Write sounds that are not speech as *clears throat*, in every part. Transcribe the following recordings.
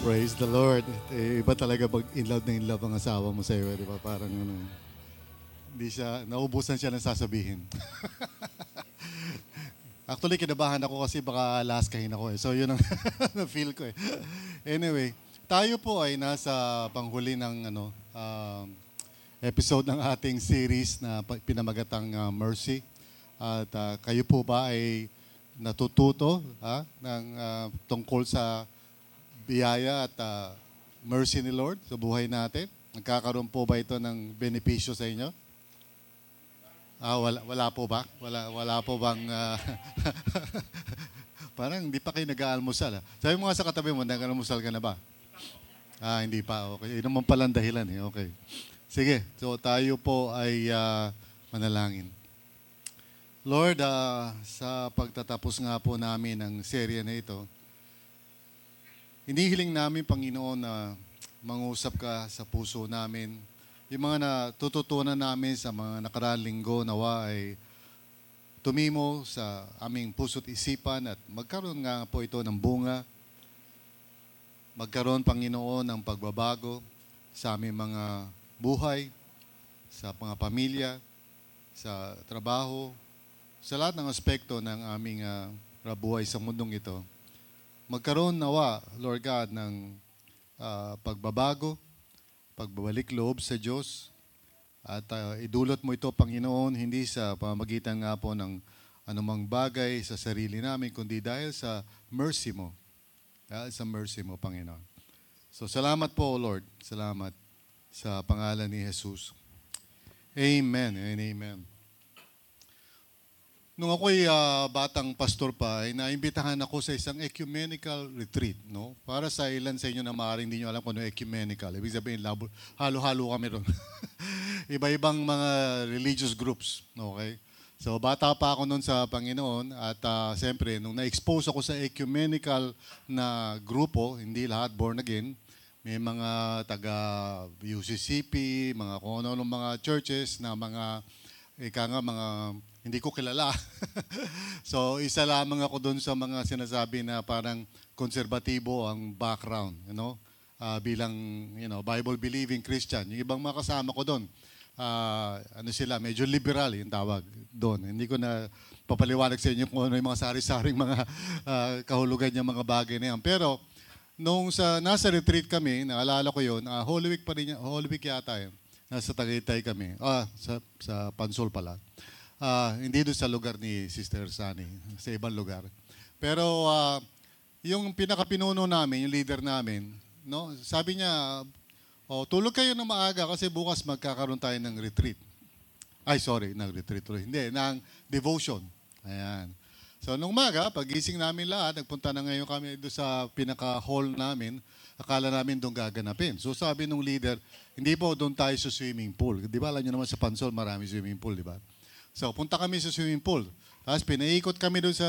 Praise the Lord. Eh, iba talaga pag in love na in love ang asawa mo sa iyo, di ba? Parang ano, hindi siya, naubusan siya ng sasabihin. *laughs* Actually, kinabahan ako kasi baka last kahin ako eh. So, yun ang *laughs* na-feel ko eh. Anyway, tayo po ay nasa panghuli ng ano, um, episode ng ating series na pinamagatang uh, Mercy. At uh, kayo po ba ay natututo ha, ng uh, tungkol sa biyaya at uh, mercy ni Lord sa buhay natin? Nagkakaroon po ba ito ng benepisyo sa inyo? Ah, wala, wala po ba? Wala, wala po bang... ah, *laughs* parang hindi pa kayo nag-aalmusal. ah. Sabi mo nga sa katabi mo, nag-aalmusal ka na ba? Ah, hindi pa. Okay. Yun naman pala ang dahilan eh. Okay. Sige. So tayo po ay ah, manalangin. Lord, ah, sa pagtatapos nga po namin ng serye na ito, Hinihiling namin, Panginoon, na mangusap ka sa puso namin. Yung mga natututunan namin sa mga nakaraang linggo, nawa ay tumimo sa aming puso't isipan at magkaroon nga po ito ng bunga. Magkaroon, Panginoon, ng pagbabago sa aming mga buhay, sa mga pamilya, sa trabaho, sa lahat ng aspekto ng aming ah, buhay sa mundong ito magkaroon nawa, Lord God, ng ah, pagbabago, pagbabalik loob sa Diyos, at ah, idulot mo ito, Panginoon, hindi sa pamagitan nga po ng anumang bagay sa sarili namin, kundi dahil sa mercy mo. Dahil sa mercy mo, Panginoon. So, salamat po, Lord. Salamat sa pangalan ni Jesus. Amen and amen. Nung ako'y ah, batang pastor pa, ay naimbitahan ako sa isang ecumenical retreat. No? Para sa ilan sa inyo na maaaring hindi nyo alam kung ano ecumenical. Ibig sabihin, labo, halo-halo kami ron. *laughs* Iba-ibang mga religious groups. Okay? So bata pa ako noon sa Panginoon at ah, siyempre, nung na-expose ako sa ecumenical na grupo, hindi lahat born again, may mga taga UCCP, mga kung ano mga churches na mga ika nga mga hindi ko kilala. *laughs* so isa lamang ako doon sa mga sinasabi na parang konserbatibo ang background, you know? Ah, bilang you know, Bible believing Christian. Yung ibang mga kasama ko doon, ah, ano sila, medyo liberal yung tawag doon. Hindi ko na papaliwanag sa inyo kung ano yung mga sari-saring mga ah, kahulugan yung mga bagay na yan. Pero nung sa nasa retreat kami, naalala ko yun, ah, Holy Week pa rin, Holy Week yata yun. Nasa Tagaytay kami. Ah, sa, sa Pansol pala. Ah, hindi doon sa lugar ni Sister Sunny, sa ibang lugar. Pero ah, yung pinakapinuno namin, yung leader namin, no, sabi niya, oh, tulog kayo na maaga kasi bukas magkakaroon tayo ng retreat. Ay, sorry, ng retreat. tuloy. Hindi, ng devotion. Ayan. So, nung umaga, pagising namin lahat, nagpunta na ngayon kami doon sa pinaka-hall namin. Akala namin doon gaganapin. So, sabi nung leader, hindi po doon tayo sa swimming pool. Di ba, alam nyo naman sa Pansol, marami swimming pool, di ba? So, punta kami sa swimming pool. Tapos, pinaikot kami doon sa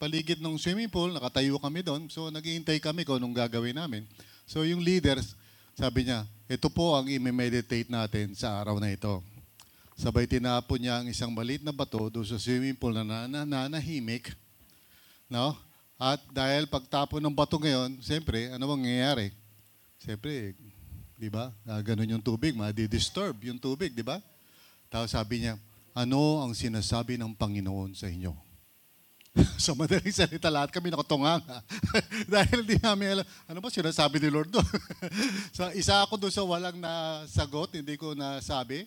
paligid ng swimming pool. Nakatayo kami doon. So, naghihintay kami kung anong gagawin namin. So, yung leader, sabi niya, ito po ang i-meditate natin sa araw na ito. Sabay tinapon niya ang isang maliit na bato doon sa swimming pool na na- na- nanahimik. No? At dahil pagtapon ng bato ngayon, siyempre, ano bang nangyayari? Siyempre, di ba? Ah, ganun yung tubig, ma-disturb yung tubig, di ba? Tapos sabi niya, ano ang sinasabi ng Panginoon sa inyo? *laughs* sa madaling salita, lahat kami nakatunga nga. *laughs* Dahil di namin alam, ano ba sinasabi ni Lord doon? *laughs* so, isa ako doon sa walang nasagot, hindi ko nasabi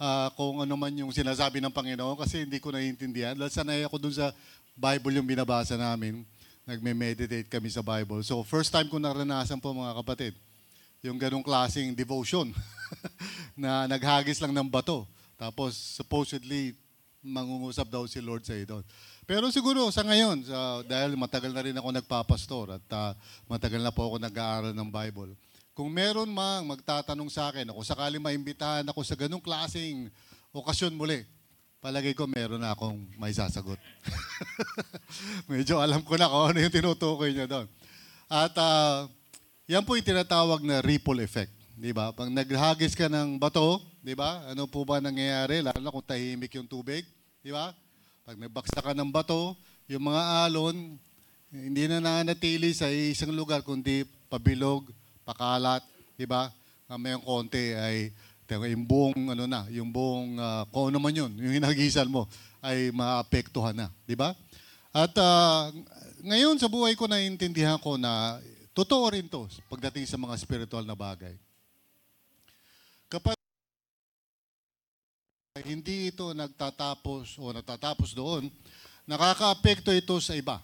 ah, kung ano man yung sinasabi ng Panginoon kasi hindi ko naiintindihan. Dahil sanay ako doon sa Bible yung binabasa namin. Nagme-meditate kami sa Bible. So, first time ko naranasan po mga kapatid, yung ganong klaseng devotion na naghagis lang ng bato. Tapos, supposedly, mangungusap daw si Lord sa doon. Pero siguro sa ngayon, sa, dahil matagal na rin ako nagpapastor at ah, matagal na po ako nag-aaral ng Bible, kung meron mang magtatanong sa akin, o kung sakaling maimbitahan ako sa ganong klaseng okasyon muli, palagay ko meron na akong may sasagot. *laughs* Medyo alam ko na kung ano yung tinutukoy niya doon. At ah, yan po yung tinatawag na ripple effect. Di ba? Pag naghagis ka ng bato, di ba? Ano po ba nangyayari? Lalo na kung tahimik yung tubig. Di ba? Pag nagbaksa ka ng bato, yung mga alon, hindi na nanatili sa isang lugar, kundi pabilog, pakalat, di ba? Mamayang konti ay Teka, yung buong ano na, yung buong ah, kung ano man yun, yung hinagisan mo ay maapektuhan na, di ba? At ah, ngayon sa buhay ko naiintindihan ko na totoo rin to pagdating sa mga spiritual na bagay. Kapag hindi ito nagtatapos o natatapos doon, nakakaapekto ito sa iba.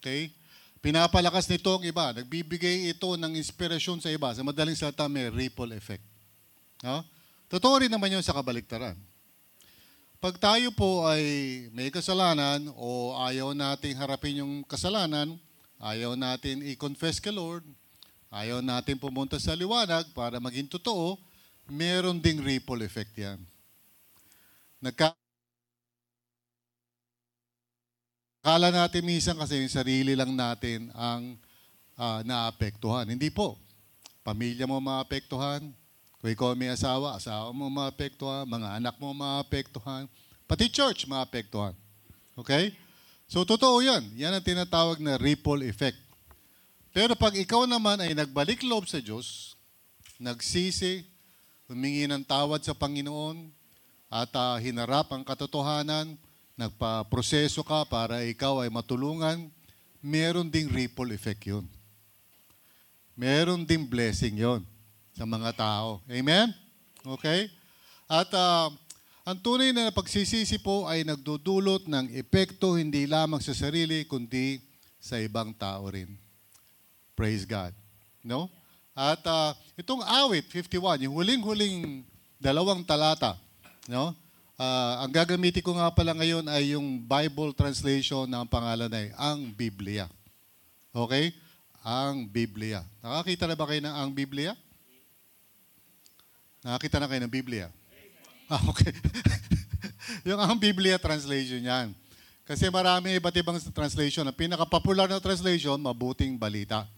Okay? Pinapalakas nito ang iba. Nagbibigay ito ng inspirasyon sa iba. Sa madaling salita, may ripple effect. No? Totoo rin naman yun sa kabaliktaran. Pag tayo po ay may kasalanan o ayaw nating harapin yung kasalanan, ayaw natin i-confess kay Lord, ayaw natin pumunta sa liwanag para maging totoo, meron ding ripple effect yan. Nagka Kala natin minsan kasi yung sarili lang natin ang ah, naapektuhan. Hindi po. Pamilya mo maapektuhan. Kung ikaw may asawa, asawa mo maapektuhan, mga anak mo maapektuhan, pati church maapektuhan. Okay? So, totoo yan. Yan ang tinatawag na ripple effect. Pero pag ikaw naman ay nagbalik loob sa Diyos, nagsisi, humingi ng tawad sa Panginoon, at ah, hinarap ang katotohanan, nagpa-proseso ka para ikaw ay matulungan, meron ding ripple effect yun. Meron ding blessing yon sa mga tao. Amen? Okay? At ah, ang tunay na pagsisisi po ay nagdudulot ng epekto hindi lamang sa sarili, kundi sa ibang tao rin. Praise God. No? At ah, itong awit 51, yung huling-huling dalawang talata, no? Ah, ang gagamitin ko nga pala ngayon ay yung Bible translation ng pangalan ay ang Biblia. Okay? Ang Biblia. Nakakita na ba kayo ng ang Biblia? Nakakita na kayo ng Biblia? Ah, okay. *laughs* yung ang Biblia translation yan. Kasi marami iba't ibang translation. Ang pinaka-popular na translation, mabuting balita.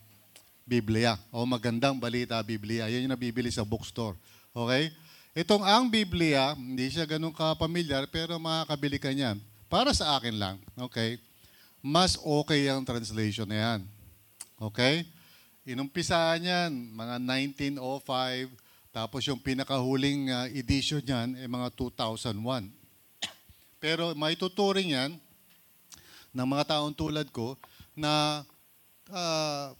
Biblia. O magandang balita, Biblia. Yan yung nabibili sa bookstore. Okay? Itong ang Biblia, hindi siya ganun kapamilyar, pero makakabili ka niyan. Para sa akin lang, okay? Mas okay ang translation na yan. Okay? Inumpisaan yan, mga 1905, tapos yung pinakahuling uh, edition niyan ay mga 2001. Pero may tuturing yan ng mga taong tulad ko na ah,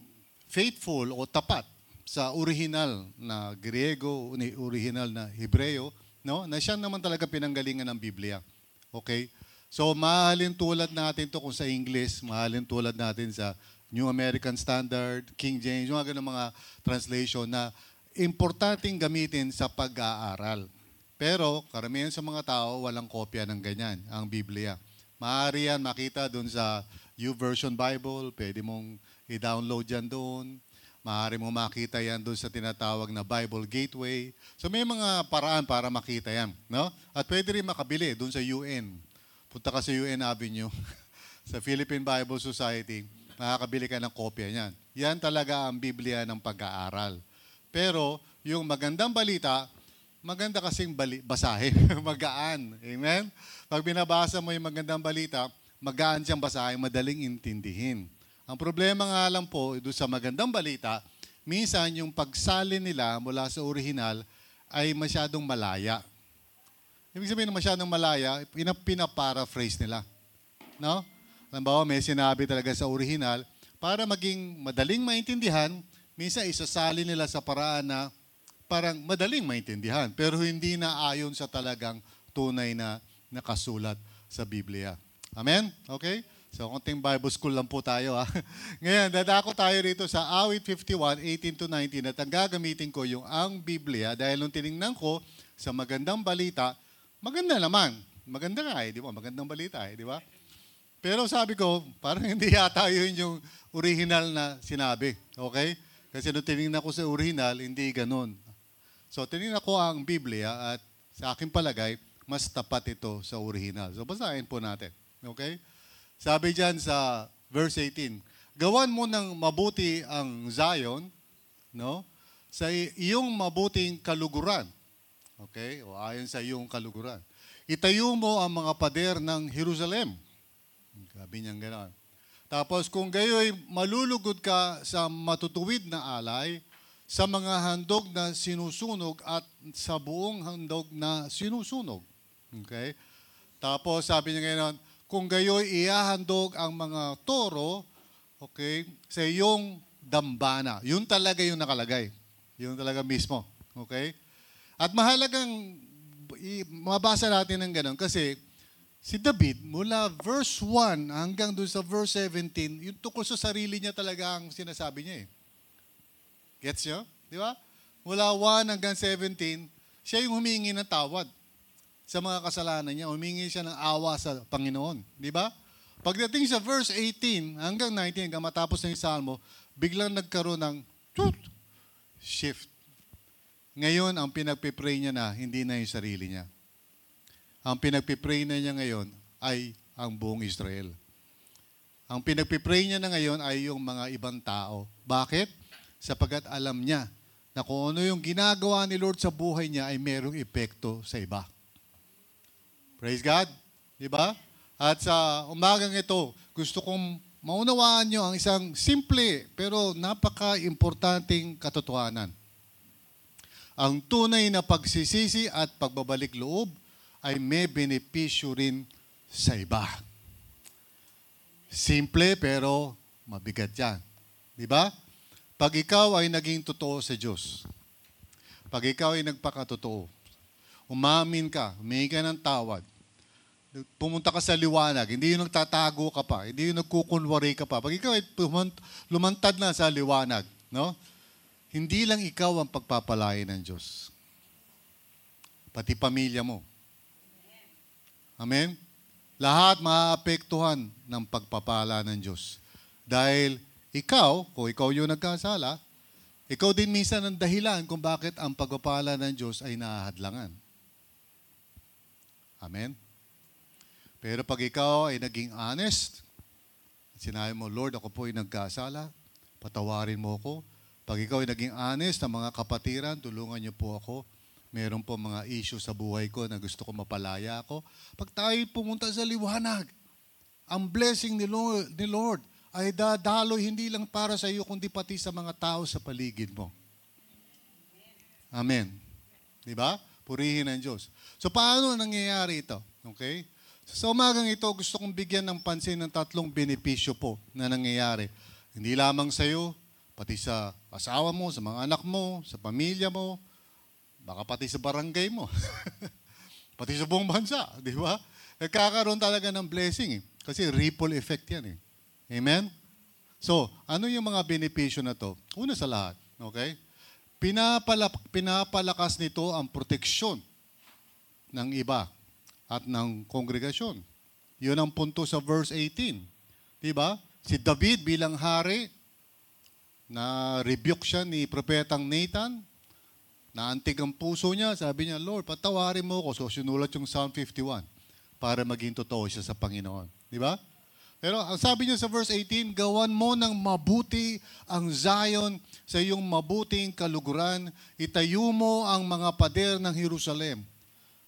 faithful o tapat sa original na Griego, original na Hebreo, no? Na siya naman talaga pinanggalingan ng Biblia. Okay? So mahalin tulad natin to kung sa English, mahalin tulad natin sa New American Standard, King James, yung mga ganun mga translation na importanteng gamitin sa pag-aaral. Pero karamihan sa mga tao walang kopya ng ganyan, ang Biblia. Maaari yan makita doon sa YouVersion Bible, pwede mong i-download yan doon. Maaari mo makita yan doon sa tinatawag na Bible Gateway. So may mga paraan para makita yan. No? At pwede rin makabili doon sa UN. Punta ka sa UN Avenue, *laughs* sa Philippine Bible Society, makakabili ka ng kopya niyan. Yan talaga ang Biblia ng pag-aaral. Pero yung magandang balita, maganda kasing bali- basahin. *laughs* magaan. Amen? Pag binabasa mo yung magandang balita, magaan siyang basahin, madaling intindihin. Ang problema nga lang po, doon sa magandang balita, minsan yung pagsalin nila mula sa original ay masyadong malaya. Ibig sabihin na masyadong malaya, pina- pinaparaphrase nila. No? Halimbawa, may sinabi talaga sa original, para maging madaling maintindihan, minsan isasali nila sa paraan na parang madaling maintindihan, pero hindi na ayon sa talagang tunay na nakasulat sa Biblia. Amen? Okay? So, konting Bible school lang po tayo. Ha? *laughs* Ngayon, dadako tayo rito sa awit 51, 18 to 19 at ang gagamitin ko yung ang Biblia dahil nung tiningnan ko sa magandang balita, maganda naman. Maganda nga eh, di ba? Magandang balita eh, di ba? Pero sabi ko, parang *laughs* hindi yata yun yung original na sinabi. Okay? Kasi nung tinignan ko sa original, hindi ganun. So, tinignan ko ang Biblia at sa aking palagay, mas tapat ito sa original. So, basahin po natin. Okay? Sabi dyan sa verse 18, Gawan mo ng mabuti ang Zion, no? Sa iyong mabuting kaluguran. Okay? O ayon sa iyong kaluguran. Itayo mo ang mga pader ng Jerusalem. Sabi niya gano'n. Tapos kung gayoy malulugod ka sa matutuwid na alay, sa mga handog na sinusunog at sa buong handog na sinusunog. Okay? Tapos sabi niya ngayon, kung gayoy iahandog ang mga toro, okay, sa iyong dambana. Yun talaga yung nakalagay. Yun talaga mismo. Okay? At mahalagang mabasa natin ng ganun kasi si David, mula verse 1 hanggang doon sa verse 17, yung tungkol sa sarili niya talaga ang sinasabi niya eh. Gets nyo? Di ba? Mula 1 hanggang 17, siya yung humingi ng tawad sa mga kasalanan niya. Humingi siya ng awa sa Panginoon. Di ba? Pagdating sa verse 18 hanggang 19, hanggang matapos ng Salmo, biglang nagkaroon ng shift. Ngayon, ang pinagpipray niya na, hindi na yung sarili niya. Ang pinagpipray na niya ngayon ay ang buong Israel. Ang pinagpipray niya na ngayon ay yung mga ibang tao. Bakit? Sapagat alam niya na kung ano yung ginagawa ni Lord sa buhay niya ay merong epekto sa iba. Praise God. Di ba? At sa umagang ito, gusto kong maunawaan nyo ang isang simple pero napaka-importanting katotohanan. Ang tunay na pagsisisi at pagbabalik loob ay may benepisyo rin sa iba. Simple pero mabigat yan. Di ba? Pag ikaw ay naging totoo sa Diyos, pag ikaw ay nagpakatotoo, umamin ka, humingi ka ng tawad, pumunta ka sa liwanag, hindi yung nagtatago ka pa, hindi yung nagkukunwari ka pa. Pag ikaw ay lumantad na sa liwanag, no? Hindi lang ikaw ang pagpapalain ng Diyos. Pati pamilya mo. Amen? Lahat maaapektuhan ng pagpapala ng Diyos. Dahil ikaw, kung ikaw yung nagkasala, ikaw din minsan ang dahilan kung bakit ang pagpapala ng Diyos ay naahadlangan. Amen? Pero pag ikaw ay naging honest, sinabi mo, Lord, ako po ay nagkasala, patawarin mo ako. Pag ikaw ay naging honest na mga kapatiran, tulungan niyo po ako. Meron po mga issue sa buhay ko na gusto ko mapalaya ako. Pag tayo pumunta sa liwanag, ang blessing ni Lord, ni Lord ay dadaloy hindi lang para sa iyo, kundi pati sa mga tao sa paligid mo. Amen. Di ba? Purihin ang Diyos. So paano nangyayari ito? Okay? Sa umagang ito, gusto kong bigyan ng pansin ng tatlong benepisyo po na nangyayari. Hindi lamang sa iyo, pati sa asawa mo, sa mga anak mo, sa pamilya mo, baka pati sa barangay mo. *laughs* pati sa buong bansa, di ba? Nagkakaroon talaga ng blessing eh. Kasi ripple effect yan eh. Amen? So, ano yung mga benepisyo na to? Una sa lahat, okay? Pinapala, pinapalakas nito ang proteksyon ng iba at ng kongregasyon. Yun ang punto sa verse 18. Di ba? Si David bilang hari, na rebuke siya ni Propetang Nathan, naantig ang puso niya, sabi niya, Lord, patawarin mo ko. So, sinulat yung Psalm 51 para maging totoo siya sa Panginoon. Di ba? Pero ang sabi niya sa verse 18, gawan mo ng mabuti ang Zion sa iyong mabuting kaluguran, itayo mo ang mga pader ng Jerusalem.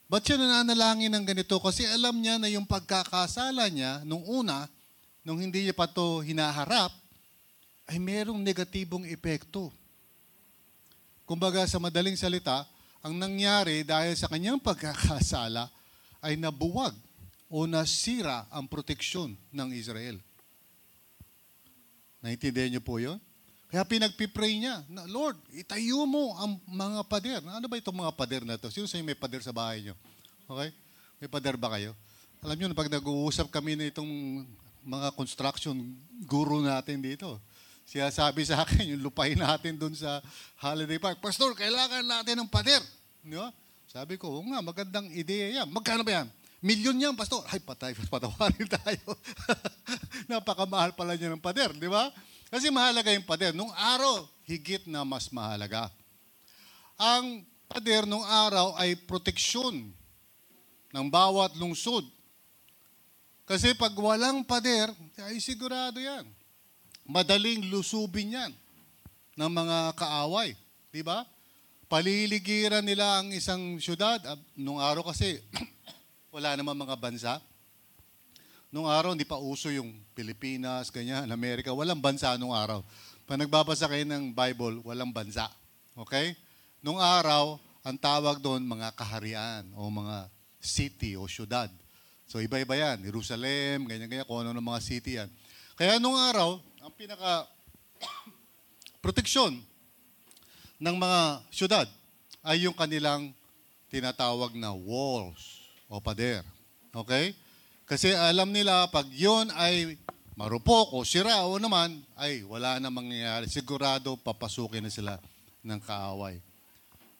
Ba't siya nananalangin ng ganito? Kasi alam niya na yung pagkakasala niya nung una, nung hindi niya pa to hinaharap, ay merong negatibong epekto. Kumbaga sa madaling salita, ang nangyari dahil sa kanyang pagkakasala ay nabuwag o nasira ang proteksyon ng Israel. Naintindihan niyo po yun? Kaya pinagpipray niya, Lord, itayo mo ang mga pader. Ano ba itong mga pader na to? Sino sa inyo may pader sa bahay niyo? Okay? May pader ba kayo? Alam niyo, pag nag-uusap kami na itong mga construction guru natin dito, siya sabi sa akin, yung lupain natin doon sa Holiday Park, Pastor, kailangan natin ng pader. Di ba? Sabi ko, oo nga, magandang ideya yan. Magkano ba yan? Milyon yan, Pastor. Ay, patay, *laughs* patawarin tayo. *laughs* Napakamahal pala niya ng pader, di ba? Kasi mahalaga yung pader. Nung araw, higit na mas mahalaga. Ang pader nung araw ay proteksyon ng bawat lungsod. Kasi pag walang pader, ay sigurado yan. Madaling lusubin yan ng mga kaaway. Di ba? Paliligiran nila ang isang syudad. Nung araw kasi, *clears throat* wala naman mga bansa. Nung araw, hindi pa uso yung Pilipinas, ganyan, *laughs* Amerika. Walang bansa nung araw. Pag nagbabasa kayo ng Bible, walang bansa. Okay? Nung araw, ang tawag doon mga kaharian o mga city o syudad. So iba-iba yan. Jerusalem, ganyan-ganyan, kung ano ng mga city yan. Kaya nung araw, ang pinaka *coughs* proteksyon ng mga syudad ay yung kanilang tinatawag na walls o pader. Okay? Kasi alam nila pag yon ay marupok o sira o naman, ay wala na mangyayari. Sigurado papasukin na sila ng kaaway.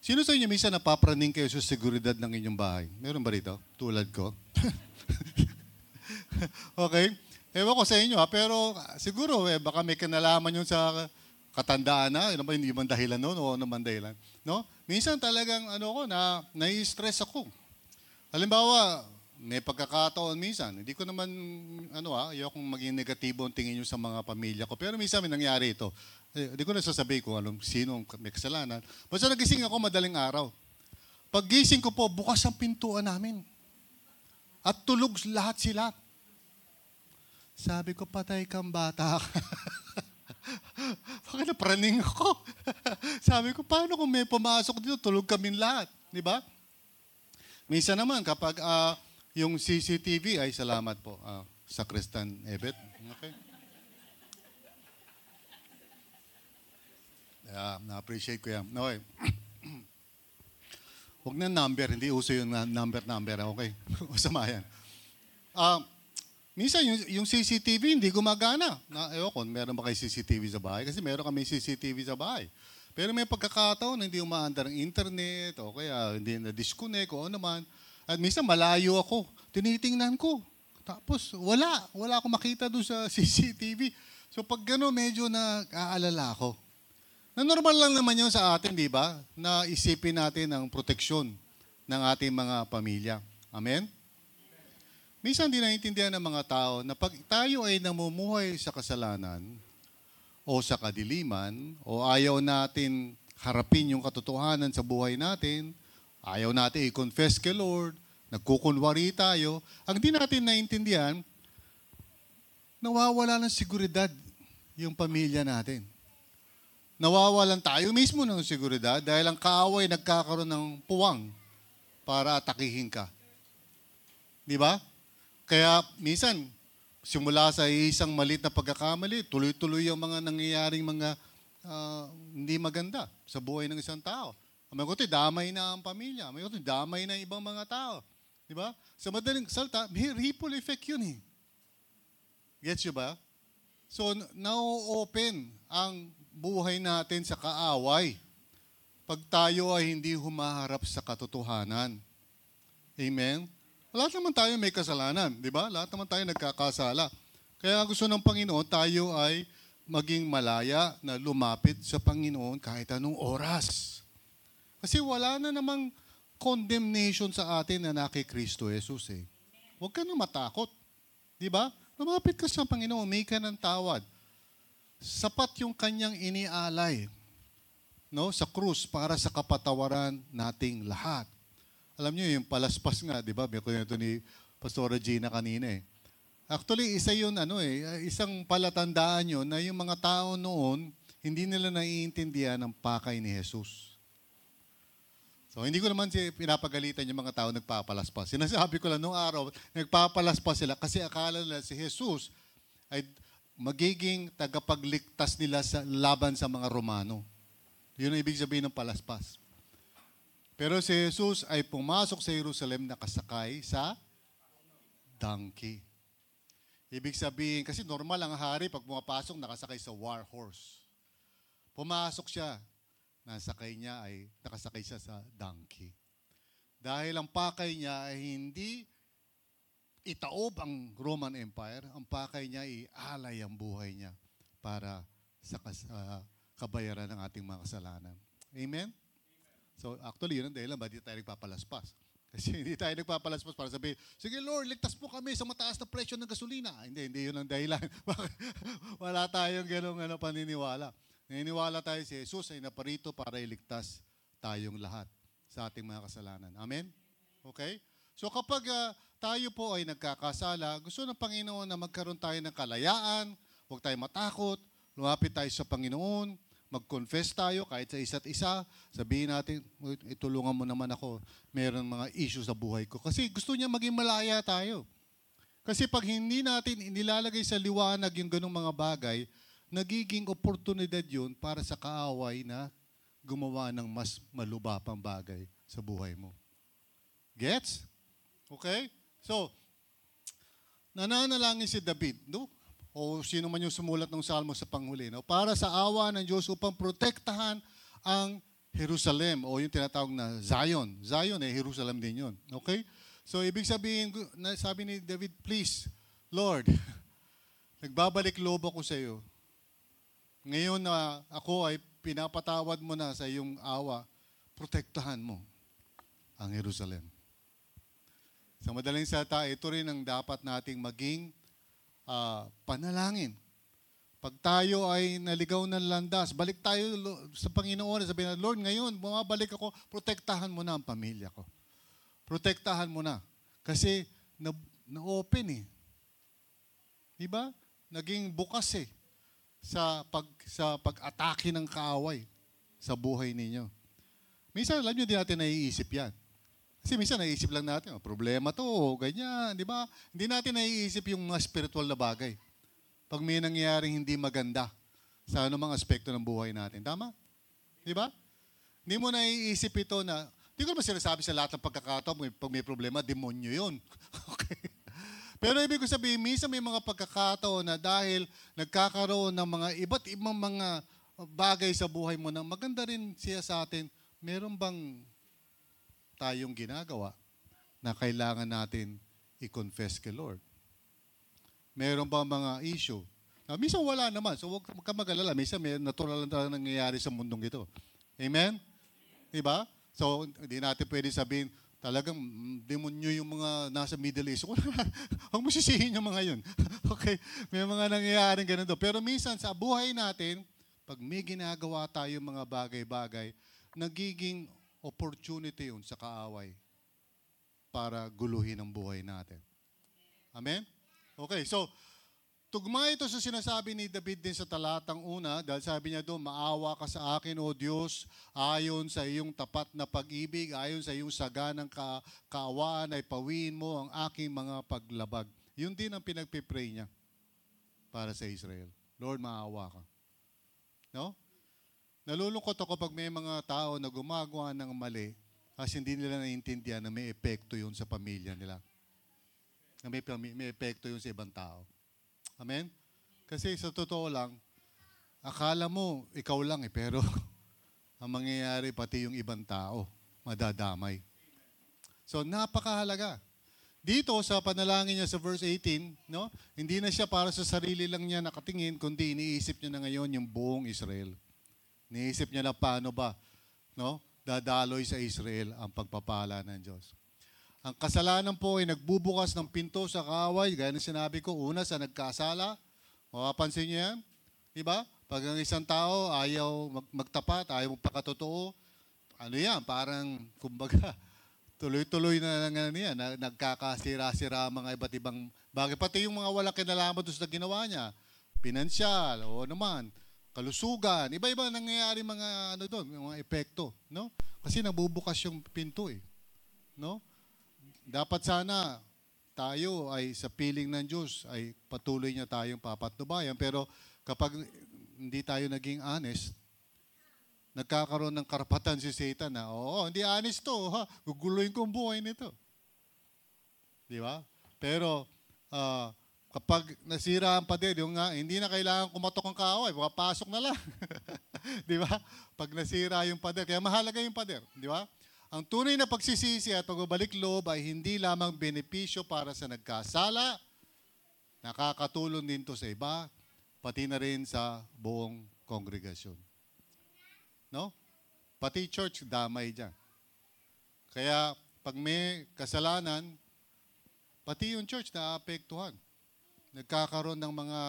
Sino sa inyo minsan napapraning kayo sa seguridad ng inyong bahay? Meron ba rito? Tulad ko? *laughs* okay? Ewan ko sa inyo ha, pero siguro eh, baka may kinalaman yun sa katandaan na, ano ba, man dahilan noon o ano man dahilan. No? Minsan talagang ano ko, na, nai-stress ako. Halimbawa, may pagkakataon minsan, hindi ko naman, ano ah, ayokong maging negatibo ang tingin nyo sa mga pamilya ko. Pero minsan may nangyari ito. Eh, Hindi ko nasasabi kung anong, sino ang may kasalanan. Basta nagising ako madaling araw. Pag gising ko po, bukas ang pintuan namin. At tulog lahat sila. Sabi ko, patay kang bata ka. *laughs* Bakit napraning ako? *laughs* Sabi ko, paano kung may pumasok dito, tulog kami lahat. Di ba? Minsan naman, kapag ah, yung CCTV, ay salamat po ah, sa Kristan Ebet. Okay. Yeah, na-appreciate ko yan. Okay. *clears throat* Huwag na number, hindi uso yung number-number, okay? *laughs* Masama yan. Ah, minsan yung, yung CCTV hindi gumagana. Na, ewan ko, meron ba kayo CCTV sa bahay? Kasi meron kami CCTV sa bahay. Pero may pagkakataon na hindi umaandar ang internet o kaya hindi na-disconnect o ano naman. At minsan malayo ako. Tinitingnan ko. Tapos wala. Wala akong makita doon sa *laughs* CCTV. So pag gano'n, medyo nag-aalala ako. Na normal lang naman yun sa atin, di ba? Na isipin natin ang proteksyon ng ating mga pamilya. Amen? Minsan di naiintindihan ng mga tao na pag tayo ay namumuhay sa kasalanan o sa kadiliman o ayaw natin harapin yung katotohanan sa buhay natin, ayaw natin i-confess kay Lord, nagkukunwari tayo, ang di natin naiintindihan, nawawala ng seguridad yung pamilya natin nawawalan tayo mismo ng seguridad dahil ang kaaway nagkakaroon ng puwang para atakihin ka. Di ba? Kaya minsan, simula sa isang malit na pagkakamali, tuloy-tuloy ang mga nangyayaring mga ah, hindi maganda sa buhay ng isang tao. May kundi, damay na ang pamilya. May kundi, damay na ang ibang mga tao. Di ba? Sa madaling salta, may ripple effect yun eh. Gets you ba? So, na-open ang buhay natin sa kaaway pag tayo ay hindi humaharap sa katotohanan. Amen? Lahat naman tayo may kasalanan, di ba? Lahat naman tayo nagkakasala. Kaya gusto ng Panginoon, tayo ay maging malaya na lumapit sa Panginoon kahit anong oras. Kasi wala na namang condemnation sa atin na naki Kristo Jesus eh. Huwag ka na matakot. Di ba? Lumapit ka sa Panginoon, may ka ng tawad. Sapat yung kanyang inialay no, sa krus para sa kapatawaran nating lahat. Alam niyo yung palaspas nga, di ba? May kwento ni Pastora Gina kanina eh. Actually, isa yun, ano eh, isang palatandaan yun na yung mga tao noon, hindi nila naiintindihan ang pakay ni Jesus. So, hindi ko naman si pinapagalitan yung mga tao nagpapalaspas. Sinasabi ko lang, nung araw, nagpapalaspas sila kasi akala nila si Jesus ay magiging tagapagligtas nila sa laban sa mga Romano. Yun ang ibig sabihin ng palaspas. Pero si Jesus ay pumasok sa Jerusalem nakasakay sa donkey. Ibig sabihin, kasi normal ang hari pag pumapasok nakasakay sa war horse. Pumasok siya, nasakay niya ay nakasakay siya sa donkey. Dahil ang pakay niya ay hindi itaob ang Roman Empire, ang pakay niya ay alay ang buhay niya para sa kas- ah, kabayaran ng ating mga kasalanan. Amen? So actually, yun ang dahilan ba di tayo nagpapalaspas. *laughs* Kasi hindi tayo nagpapalaspas para sabihin, sige Lord, ligtas po kami sa mataas na presyo ng gasolina. Hindi, hindi yun ang dahilan. *laughs* Wala tayong ganong ano, paniniwala. Naniniwala tayo si Jesus ay naparito para iligtas tayong lahat sa ating mga kasalanan. Amen? Okay? So kapag ah, tayo po ay nagkakasala, gusto ng Panginoon na magkaroon tayo ng kalayaan, huwag tayo matakot, lumapit tayo sa Panginoon, mag-confess tayo kahit sa isa't isa, sabihin natin, "Uy, itulungan mo naman ako, meron mga issue sa buhay ko. Kasi gusto niya maging malaya tayo. Kasi pag hindi natin inilalagay sa liwanag yung ganong mga bagay, nagiging oportunidad yun para sa kaaway na gumawa ng mas maluba pang bagay sa buhay mo. Gets? Okay? So, nananalangin si David, no? O sino man yung sumulat ng salmo sa panghuli, no? Para sa awa ng Diyos upang protektahan ang Jerusalem o yung tinatawag na Zion. Zion eh, Jerusalem din yun. Okay? So, ibig sabihin, sabi ni David, please, Lord, *laughs* nagbabalik loob ako sa iyo. Ngayon na ako ay pinapatawad mo na sa iyong awa, protektahan mo ang Jerusalem. Sa madaling salita, ito rin ang dapat nating maging ah, panalangin. Pag tayo ay naligaw ng landas, balik tayo sa Panginoon. Sabi na, Lord, ngayon, bumabalik ako, protektahan mo na ang pamilya ko. Protektahan mo na. Kasi na, na-open eh. Di ba? Naging bukas eh sa pag sa pag-atake ng kaaway sa buhay ninyo. Minsan, alam nyo, di natin naiisip yan. Kasi minsan naiisip lang natin, oh, problema to, ganyan, di ba? Hindi natin naiisip yung mga spiritual na bagay. Pag may nangyayaring hindi maganda sa anumang aspekto ng buhay natin. Tama? Di ba? Hindi mo naiisip ito na, hindi ko naman sinasabi sa lahat ng pagkakataon, pag may problema, demonyo yun. *laughs* okay? Pero ibig ko sabihin, minsan may mga pagkakataon na dahil nagkakaroon ng mga iba't ibang mga bagay sa buhay mo na maganda rin siya sa atin, meron bang tayong ginagawa na kailangan natin i-confess kay Lord? Meron ba mga issue? Na minsan wala naman, so huwag ka mag-alala. Minsan may natural lang talaga nangyayari sa mundong ito. Amen? Diba? So, hindi natin pwede sabihin, talagang demonyo yung mga nasa Middle East. *laughs* Huwag mo sisihin yung mga yun. *laughs* okay? May mga nangyayaring ganun doon. Pero minsan sa buhay natin, pag may ginagawa tayo mga bagay-bagay, nagiging opportunity yun sa kaaway para guluhin ang buhay natin. Amen? Okay, so, tugma ito sa sinasabi ni David din sa talatang una, dahil sabi niya doon, maawa ka sa akin, O Diyos, ayon sa iyong tapat na pag-ibig, ayon sa iyong saganang ka kaawaan, ay pawin mo ang aking mga paglabag. Yun din ang pinagpipray niya para sa Israel. Lord, maawa ka. No? Nalulungkot ako pag may mga tao na gumagawa ng mali kasi hindi nila naiintindihan na may epekto yun sa pamilya nila. Na may, may epekto yun sa ibang tao. Amen? Kasi sa totoo lang, akala mo ikaw lang eh, pero *laughs* ang mangyayari pati yung ibang tao, madadamay. So napakahalaga. Dito sa panalangin niya sa verse 18, no? Hindi na siya para sa sarili lang niya nakatingin, kundi iniisip niya na ngayon yung buong Israel. Iniisip niya na paano ba, no? Dadaloy sa Israel ang pagpapala ng Diyos. Ang kasalanan po ay nagbubukas ng pinto sa kaaway, gaya ng sinabi ko, una sa nagkasala. Mapapansin niyo yan? Di ba? Pag ang isang tao ayaw mag- magtapat, ayaw magpakatotoo, ano yan, parang, kumbaga, *laughs* tuloy-tuloy na lang ano yan, na, nagkakasira-sira mga iba't ibang bagay. Pati yung mga walang kinalaman doon sa ginawa niya, pinansyal, o naman, kalusugan, iba-iba nangyayari mga ano doon, mga epekto, no? Kasi nabubukas yung pinto eh. No? Dapat sana tayo ay sa piling ng Diyos ay patuloy niya tayong papatnubayan. Pero kapag hindi tayo naging honest, nagkakaroon ng karapatan si Satan na, oo, hindi honest to, ha? Guguluhin ko ang buhay nito. Di ba? Pero ah, kapag nasira ang pader, yung nga, hindi na kailangan kumatok ang kaaway, papasok na lang. *laughs* di ba? Pag nasira yung pader, kaya mahalaga yung pader, di ba? Ang tunay na pagsisisi at pagbabalik loob ay hindi lamang benepisyo para sa nagkasala, nakakatulong din to sa iba, pati na rin sa buong kongregasyon. No? Pati church, damay dyan. Kaya pag may kasalanan, pati yung church naapektuhan. Nagkakaroon ng mga,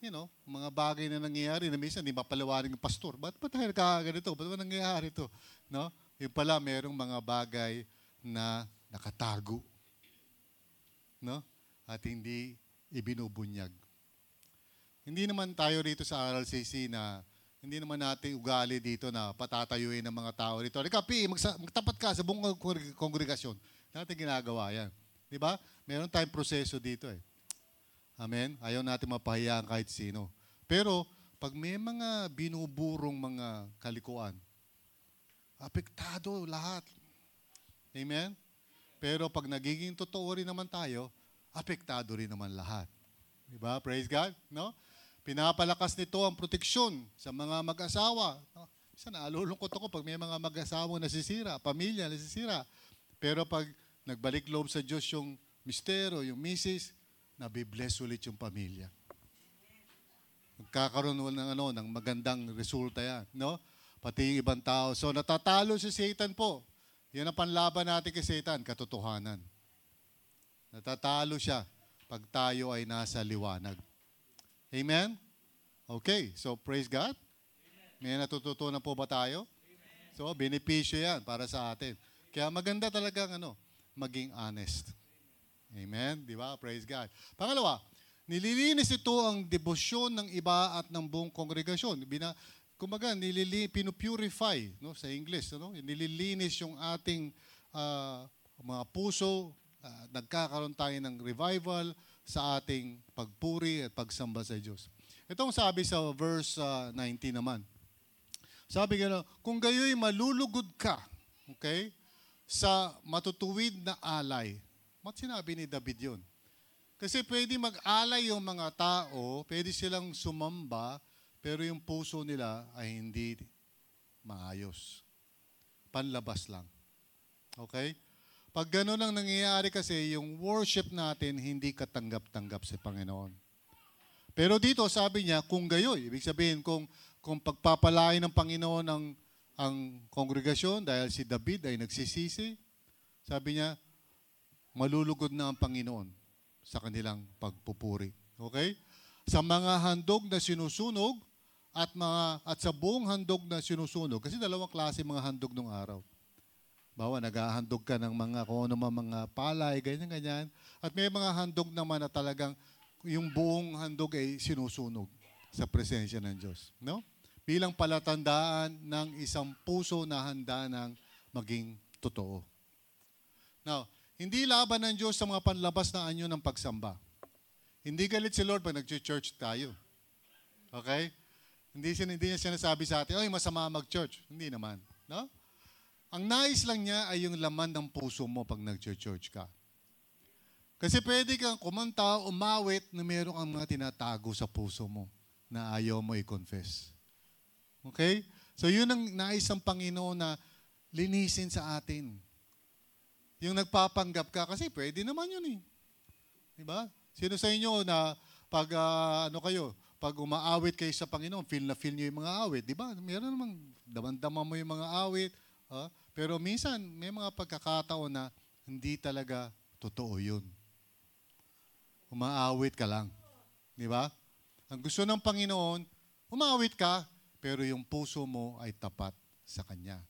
you know, mga bagay na nangyayari na minsan hindi mapaliwanag ng pastor. Ba't ba tayo nagkakaganito? Ba't ba nangyayari ito? No? Yung pala, merong mga bagay na nakatago no? At hindi ibinubunyag. Hindi naman tayo rito sa RLCC na hindi naman natin ugali dito na patatayuin ng mga tao rito. Halika, Pi, magsa- magtapat ka sa buong kongre- kongregasyon. Natin ginagawa yan. Di ba? Meron tayong proseso dito eh. Amen? Ayaw natin mapahayaan kahit sino. Pero, pag may mga binuburong mga kalikuan, apektado lahat. Amen? Pero pag nagiging totoo rin naman tayo, apektado rin naman lahat. Di ba? Praise God. No? Pinapalakas nito ang proteksyon sa mga mag-asawa. No? Isa naalulungkot ako pag may mga mag-asawa nasisira, pamilya nasisira. Pero pag nagbalik loob sa Diyos yung mistero, yung misis, nabibless ulit yung pamilya. Magkakaroon ng ano ng magandang resulta yan, no? Pati yung ibang tao. So natatalo si Satan po. Yan ang panlaban natin kay Satan, katotohanan. Natatalo siya pag tayo ay nasa liwanag. Amen? Okay, so praise God. May natututunan po ba tayo? So, benepisyo yan para sa atin. Kaya maganda talagang ano, maging honest. Amen? Di ba? Praise God. Pangalawa, nililinis ito ang debosyon ng iba at ng buong kongregasyon. Bina, kumbaga, nilili, pinupurify no, sa English. No? Nililinis yung ating ah, mga puso. ah, nagkakaroon tayo ng revival sa ating pagpuri at pagsamba sa Diyos. Itong sabi sa verse ah, 19 naman. Sabi gano'n, kung gayo'y malulugod ka, okay, sa matutuwid na alay. Mat sinabi ni David yun? Kasi pwede mag-alay yung mga tao, pwede silang sumamba, pero yung puso nila ay hindi maayos. Panlabas lang. Okay? Pag gano'n ang nangyayari kasi, yung worship natin hindi katanggap-tanggap sa Panginoon. Pero dito sabi niya, kung gayoy, ibig sabihin kung kung pagpapalain ng Panginoon ang ang kongregasyon dahil si David ay nagsisisi, sabi niya, malulugod na ang Panginoon sa kanilang pagpupuri. Okay? Sa mga handog na sinusunog at mga at sa buong handog na sinusunog kasi dalawang klase mga handog nung araw. Bawa, naghahandog ka ng mga kung ano mga, palay, ganyan, ganyan. At may mga handog naman na talagang yung buong handog ay sinusunog sa presensya ng Diyos. No? Bilang palatandaan ng isang puso na handa ng maging totoo. Now, hindi laban ng Diyos sa mga panlabas na anyo ng pagsamba. Hindi galit si Lord pag nag-church tayo. Okay? Hindi, siya, hindi niya sinasabi sa atin, ay masama mag-church. Hindi naman. No? Ang nais lang niya ay yung laman ng puso mo pag nag-church ka. Kasi pwede kang kumanta, umawit na meron kang mga tinatago sa puso mo na ayaw mo i-confess. Okay? So yun ang nais ng Panginoon na linisin sa atin. Yung nagpapanggap ka, kasi pwede naman yun eh. Di ba? Sino sa inyo na pag ah, ano kayo, pag umaawit kayo sa Panginoon, feel na feel nyo yung mga awit, di ba? Meron namang daman-dama mo yung mga awit. ah, pero minsan, may mga pagkakataon na hindi talaga totoo yun. Umaawit ka lang. Di ba? Ang gusto ng Panginoon, umaawit ka, pero yung puso mo ay tapat sa Kanya.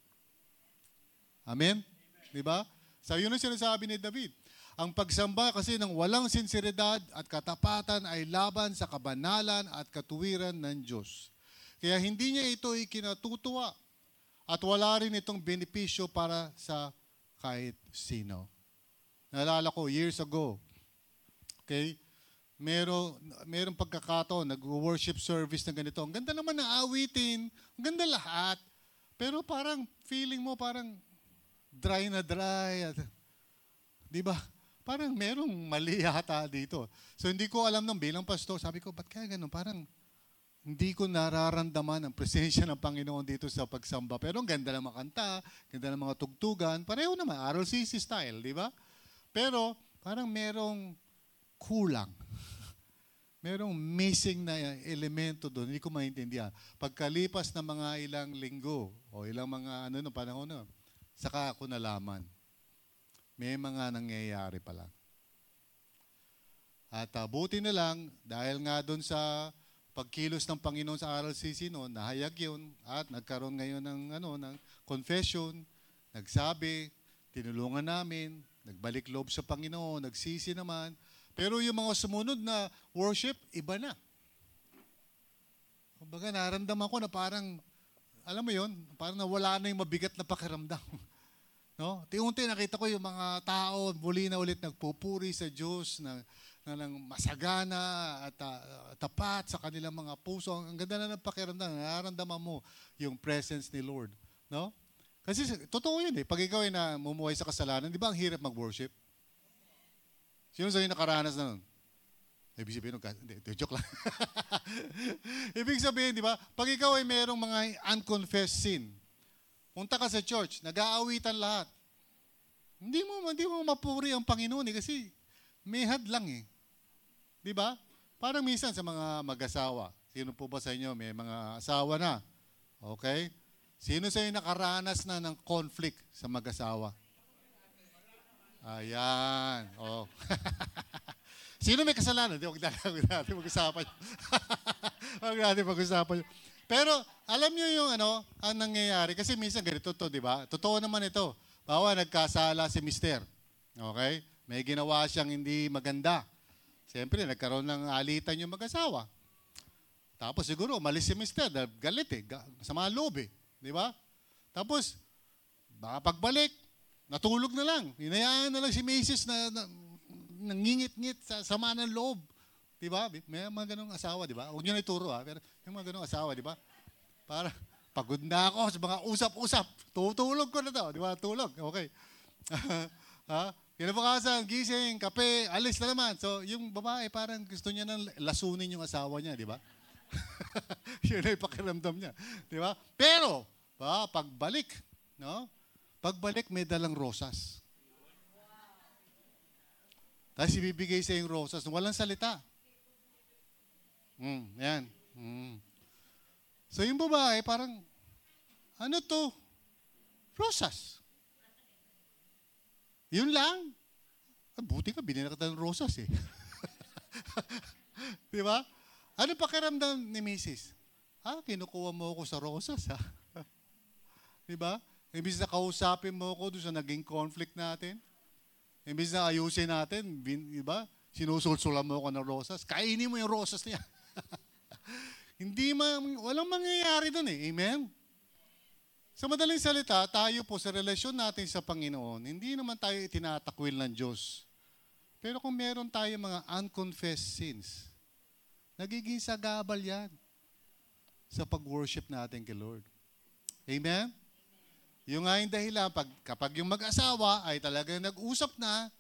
Amen? Di ba? So yun ang sinasabi ni David. Ang pagsamba kasi ng walang sinseridad at katapatan ay laban sa kabanalan at katuwiran ng Diyos. Kaya hindi niya ito ikinatutuwa at wala rin itong benepisyo para sa kahit sino. Naalala ko, years ago, okay, meron, meron pagkakataon, nag-worship service na ganito. Ang ganda naman ng awitin, ang ganda lahat. Pero parang feeling mo parang dry na dry. At, di ba? Parang merong mali yata dito. So hindi ko alam nung bilang pastor, sabi ko, ba't kaya ganun? Parang hindi ko nararamdaman ang presensya ng Panginoon dito sa pagsamba. Pero ang ganda ng mga kanta, ganda ng mga tugtugan, pareho naman, RLCC style, di ba? Pero parang merong kulang. *laughs* merong missing na elemento doon, hindi ko maintindihan. Pagkalipas ng mga ilang linggo o ilang mga ano no panahon no, saka ako nalaman. May mga nangyayari pala. At uh, buti na lang, dahil nga doon sa pagkilos ng Panginoon sa RLCC noon, nahayag yun at nagkaroon ngayon ng, ano, ng confession, nagsabi, tinulungan namin, nagbalik loob sa Panginoon, nagsisi naman. Pero yung mga sumunod na worship, iba na. Kumbaga, naramdaman ko na parang, alam mo yon parang nawala na yung mabigat na pakiramdam. *laughs* No? Tiunti nakita ko yung mga tao muli na ulit nagpupuri sa Diyos na, na ng masagana at ah, tapat sa kanilang mga puso. Ang ganda na ng pakiramdam. Nararamdaman mo yung presence ni Lord. No? Kasi totoo yun eh. Pag ikaw ay namumuhay sa kasalanan, di ba ang hirap mag-worship? Sino sa'yo nakaranas na nun? Ibig sabihin, hindi, joke lang. *laughs* Ibig sabihin, di ba? Pag ikaw ay merong mga unconfessed sin, punta ka sa church, nag-aawitan lahat. Hindi mo, hindi mo mapuri ang Panginoon eh, kasi may hadlang eh. Di ba? Parang minsan sa mga mag-asawa. Sino po ba sa inyo may mga asawa na? Okay? Sino sa inyo nakaranas na ng conflict sa mag-asawa? Ayan. Oh. *laughs* Sino may kasalanan? Di, huwag natin, huwag *laughs* natin mag-usapan. huwag *laughs* natin mag-usapan. Pero alam niyo yung ano, ang nangyayari. Kasi minsan ganito to, di ba? Totoo naman ito. Bawa, nagkasala si mister. Okay? May ginawa siyang hindi maganda. Siyempre, nagkaroon ng alitan yung mag-asawa. Tapos siguro, umalis si mister. Galit eh. Sama loob eh. Di ba? Tapos, baka pagbalik, natulog na lang. Hinayaan na lang si Mrs. na, na nangingit-ngit sa sama ng loob. Di ba? May mga ganong asawa, di ba? Huwag nyo na ituro ha. Pero may mga ganong asawa, di ba? Para, pagod na ako sa mga usap-usap. Tutulog ko na to. Di ba? Tulog. Okay. *laughs* ha? Kinabukasan, gising, kape, alis na naman. So, yung babae parang gusto niya nang lasunin yung asawa niya, di ba? *laughs* Yun ay pakiramdam niya. Di ba? Pero, ba, pagbalik, no? Pagbalik, may dalang rosas. Tapos ibibigay sa yung rosas. Walang salita. Mm, yan. Mm. So yung babae, parang, ano to? Rosas. Yun lang. Ah, buti ka, binila kita ng rosas eh. *laughs* Di ba? Ano pakiramdam ni Mrs.? Ah, kinukuha mo ako sa rosas ha. *laughs* Di ba? Imbis na kausapin mo ako doon sa naging conflict natin. Imbis na ayusin natin, di ba? Sinusulsulan mo ako ng rosas. Kainin mo yung rosas niya. *laughs* Hindi ma, walang mangyayari doon eh. Amen? Sa madaling salita, tayo po sa relasyon natin sa Panginoon, hindi naman tayo itinatakwil ng Diyos. Pero kung meron tayo mga unconfessed sins, nagiging sagabal yan sa pag-worship natin kay Lord. Amen? Yung nga yung dahilan, pag, kapag yung mag-asawa ay talagang nag-usap na,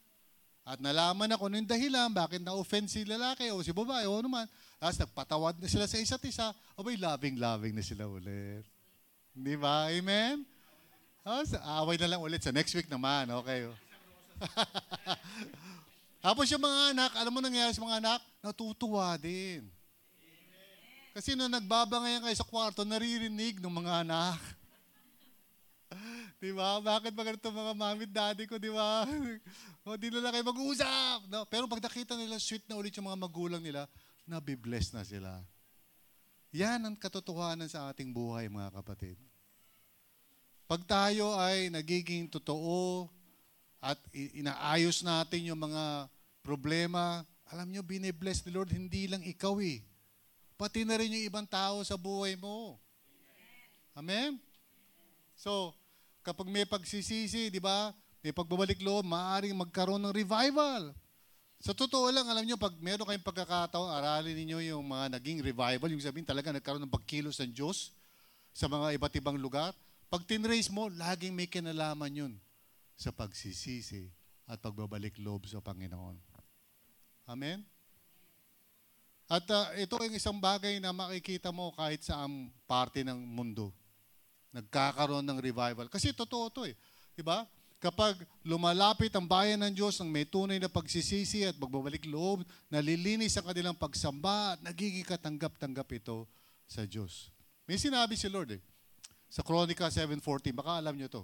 at nalaman ako ng dahilan, bakit na-offend si lalaki o si babae o naman, tapos nagpatawad na sila sa isa't isa, abay, loving-loving na sila ulit. Di ba? Amen? Tapos, away na lang ulit sa next week naman. Okay. *laughs* Tapos yung mga anak, alam mo nangyayari sa mga anak? Natutuwa din. Kasi nung nagbabangayan kayo sa kwarto, naririnig ng mga anak. Di ba? Bakit ba ganito mga mami daddy ko, di ba? *laughs* o di na lang kayo mag-uusap. No? Pero pag nakita nila, sweet na ulit yung mga magulang nila, nabibless na sila. Yan ang katotohanan sa ating buhay, mga kapatid. Pag tayo ay nagiging totoo at inaayos natin yung mga problema, alam nyo, binibless ni Lord, hindi lang ikaw eh. Pati na rin yung ibang tao sa buhay mo. Amen? So, kapag may pagsisisi, di ba, may pagbabalik loob, maaaring magkaroon ng revival. Sa totoo lang, alam nyo, pag meron kayong pagkakataon, aralin ninyo yung mga naging revival, yung sabihin talaga nagkaroon ng pagkilos ng Diyos sa mga iba't ibang lugar. Pag tinrace mo, laging may kinalaman yun sa pagsisisi at pagbabalik loob sa Panginoon. Amen? At ah, ito ang isang bagay na makikita mo kahit sa ang parte ng mundo. Nagkakaroon ng revival. Kasi totoo to eh. Di ba? Kapag lumalapit ang bayan ng Diyos ng may tunay na pagsisisi at pagbabalik loob, nalilinis ang kanilang pagsamba at nagiging katanggap-tanggap ito sa Diyos. May sinabi si Lord eh. Sa Chronica 7.14, baka alam nyo to.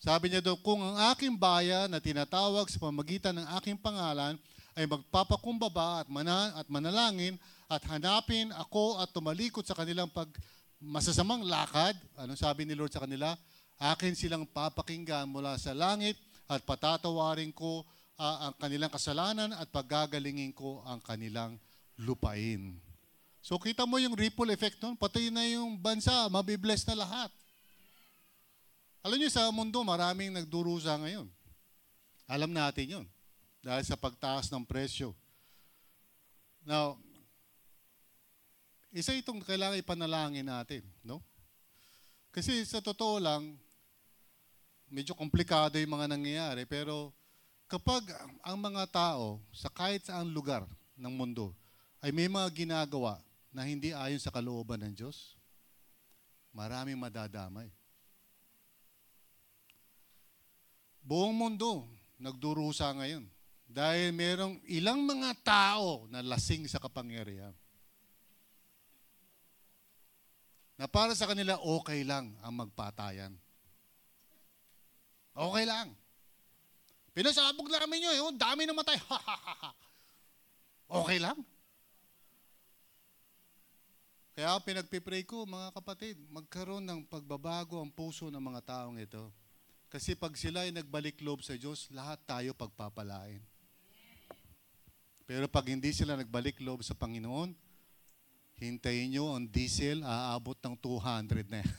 Sabi niya doon, kung ang aking bayan na tinatawag sa pamagitan ng aking pangalan ay magpapakumbaba at, mana, at manalangin at hanapin ako at tumalikod sa kanilang pag masasamang lakad, anong sabi ni Lord sa kanila? Akin silang papakinggan mula sa langit at patatawarin ko ah, ang kanilang kasalanan at paggagalingin ko ang kanilang lupain. So kita mo yung ripple effect nun, pati na yung bansa, mabibless na lahat. Alam niyo sa mundo, maraming nagdurusa ngayon. Alam natin yun. Dahil sa pagtaas ng presyo. Now, isa itong kailangan ipanalangin natin, no? Kasi sa totoo lang, medyo komplikado yung mga nangyayari, pero kapag ang mga tao sa kahit saang lugar ng mundo ay may mga ginagawa na hindi ayon sa kalooban ng Diyos, maraming madadamay. Buong mundo nagdurusa ngayon dahil merong ilang mga tao na lasing sa kapangyarihan. Na para sa kanila okay lang ang magpatayan. Okay lang. Pinasabog namin nyo, yun, dami namatay. *laughs* okay lang. Kaya pinagpipray ko, mga kapatid, magkaroon ng pagbabago ang puso ng mga taong ito. Kasi pag sila ay nagbalik loob sa Diyos, lahat tayo pagpapalain. Pero pag hindi sila nagbalik loob sa Panginoon, hintayin nyo ang diesel, aabot ng 200 na. *laughs*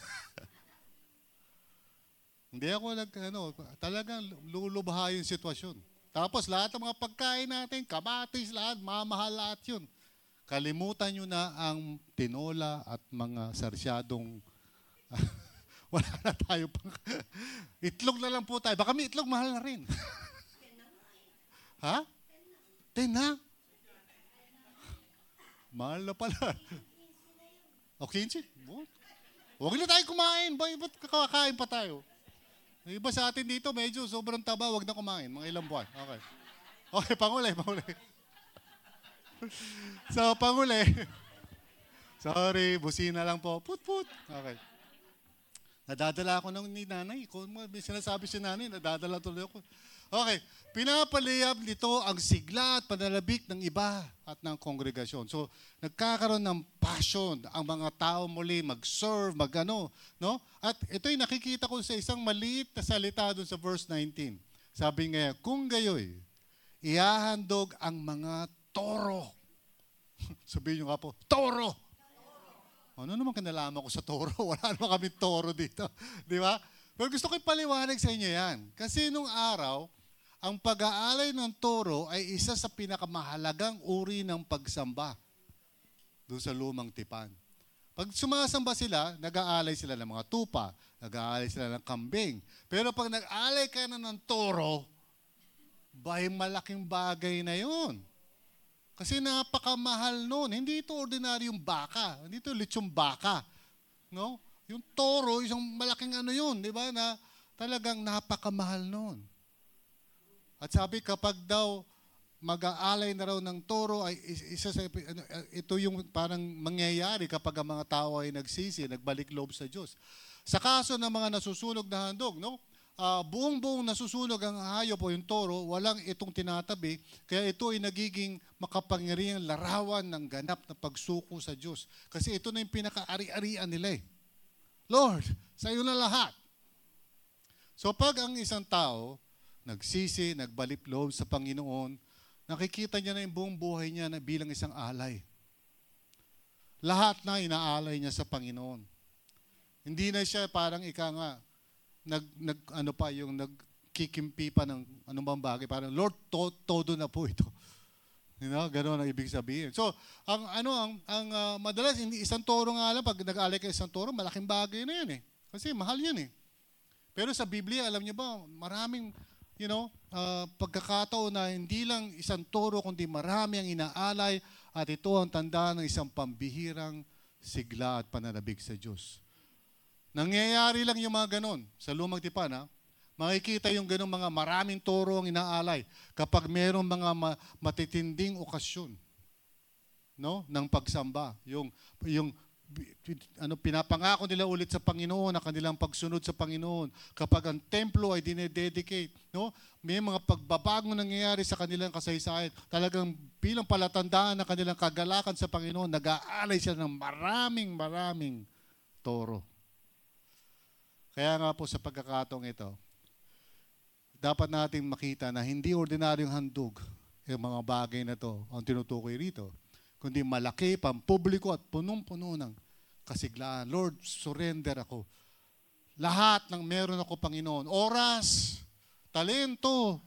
Hindi ako nag, ano, talagang lulubha yung sitwasyon. Tapos lahat ng mga pagkain natin, kamatis, lahat, mamahal lahat yun. Kalimutan nyo na ang tinola at mga sarsyadong *laughs* wala na tayo pang *laughs* itlog na lang po tayo. Baka may itlog mahal na rin. ha? Ten na? Mahal na pala. O 15? Huwag na tayo kumain. Ba, ba't kakakain pa tayo? Yung Iba sa atin dito, medyo sobrang taba, wag na kumain. Mga ilang buwan. Okay. Okay, panguli, panguli. *laughs* so, panguli. *laughs* Sorry, busina lang po. Put, put. Okay. Nadadala ako ng ni nanay. Kung may sinasabi si nanay, nadadala tuloy ako. Okay. Pinapaliyab nito ang sigla at panalabik ng iba at ng kongregasyon. So, nagkakaroon ng passion ang mga tao muli mag-serve, magano, no? At ito'y nakikita ko sa isang maliit na salita doon sa verse 19. Sabi nga, kung gayoy, ihahandog ang mga toro. *laughs* Sabihin nyo nga po, toro! Ano naman kinalaman ko sa toro? *laughs* Wala naman kami toro dito. *laughs* Di ba? Pero gusto ko ipaliwanag sa inyo yan. Kasi nung araw, ang pag-aalay ng toro ay isa sa pinakamahalagang uri ng pagsamba doon sa lumang tipan. Pag sumasamba sila, nag-aalay sila ng mga tupa, nag-aalay sila ng kambing. Pero pag nag-aalay ka na ng toro, bay malaking bagay na yun. Kasi napakamahal noon. Hindi ito ordinaryong baka. Hindi ito lechong baka. No? Yung toro, isang malaking ano yun, di ba? Na talagang napakamahal noon. At sabi kapag daw mag-aalay na raw ng toro ay is- isa sa ano, ito yung parang mangyayari kapag ang mga tao ay nagsisi, nagbalik loob sa Diyos. Sa kaso ng mga nasusunog na handog, no? Ah, buong-buong nasusunog ang hayop o yung toro, walang itong tinatabi, kaya ito ay nagiging makapangyarihang larawan ng ganap na pagsuko sa Diyos. Kasi ito na yung pinaka-ari-arian nila eh. Lord, sa iyo na lahat. So pag ang isang tao nagsisi, nagbalik loob sa Panginoon, nakikita niya na yung buong buhay niya na bilang isang alay. Lahat na inaalay niya sa Panginoon. Hindi na siya parang ika nga, nag, nag, ano pa, yung nagkikimpi pa ng anong bang bagay. Parang, Lord, to, todo na po ito. *laughs* You know, gano'n ang ibig sabihin. So, ang ano ang ang ah, madalas hindi isang toro nga lang pag nag-alay ka isang toro, malaking bagay na 'yan eh. Kasi mahal 'yan eh. Pero sa Biblia, alam niyo ba, maraming you know, ah, pagkakataon na hindi lang isang toro kundi marami ang inaalay at ito ang tanda ng isang pambihirang sigla at pananabig sa Diyos. Nangyayari lang yung mga ganon sa lumang tipan ha. Makikita yung ganong mga maraming toro ang inaalay kapag mayroong mga ma- matitinding okasyon no ng pagsamba yung yung ano pinapangako nila ulit sa Panginoon ang kanilang pagsunod sa Panginoon. Kapag ang templo ay dinededicate no may mga pagbabago nangyayari sa kanilang kasaysayan. Talagang bilang palatandaan ng kanilang kagalakan sa Panginoon nag-aalay sila ng maraming maraming toro. Kaya nga po sa pagkakataong ito dapat nating makita na hindi ordinaryong handog yung mga bagay na to. Ang tinutukoy rito, kundi malaki, pampubliko at punong-puno ng kasiglaan. Lord, surrender ako. Lahat ng meron ako, Panginoon, oras, talento,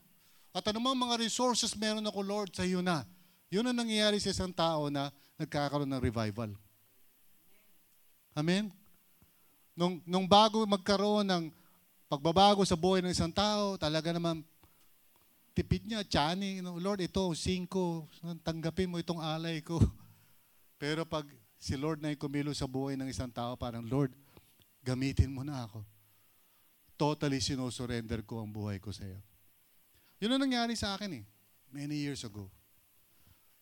at anumang mga resources meron ako, Lord, sa iyo na. Yun ang nangyayari sa isang tao na nagkakaroon ng revival. Amen? Nung, nung bago magkaroon ng pagbabago sa buhay ng isang tao, talaga naman tipid niya, tiyani, you know, Lord, ito, singko, tanggapin mo itong alay ko. *laughs* Pero pag si Lord na kumilo sa buhay ng isang tao, parang, Lord, gamitin mo na ako. Totally sinusurrender ko ang buhay ko sa iyo. Yun ang nangyari sa akin eh, many years ago.